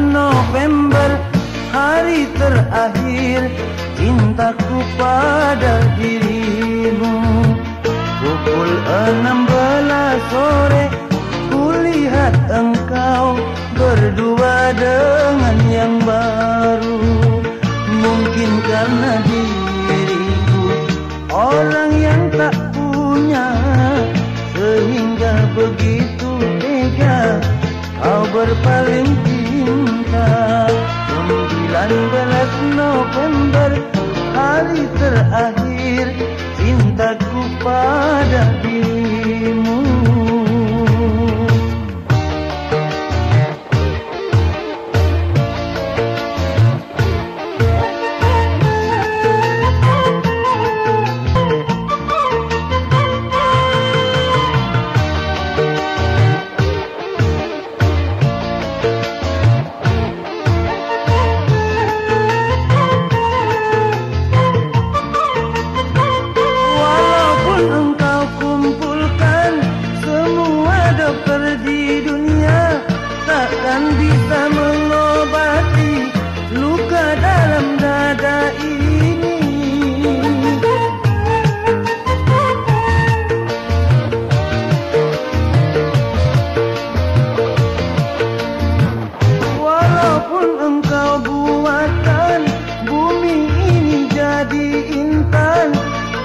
November Hari terakhir Cintaku pada dirimu. Pukul enam belas sore Kulihat engkau Berdua dengan yang baru. Mungkin karena diriku Orang paling indah Sembilan belas November hari terakhir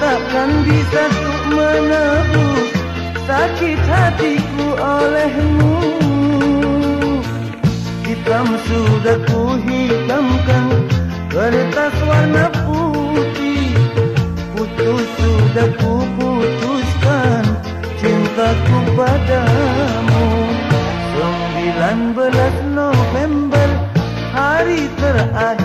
bisa ku menebus sakit hatiku olehmu. Hitam sudah ku hitamkan kertas warna putih. Putus sudah ku putuskan cintaku padamu. 19 November hari terakhir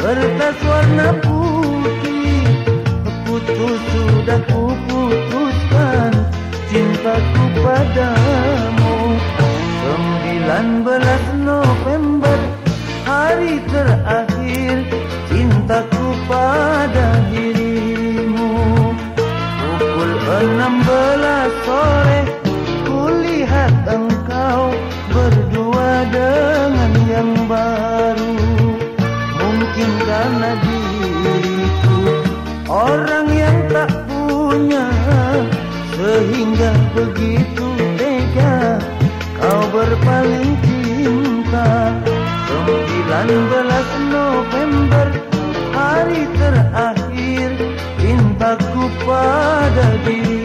kertas warna putih Putus sudah ku putuskan cintaku padamu. 19 November Orang yang tak punya Sehingga begitu tega. Kau berpaling cinta. 19 November Hari terakhir cintaku pada diri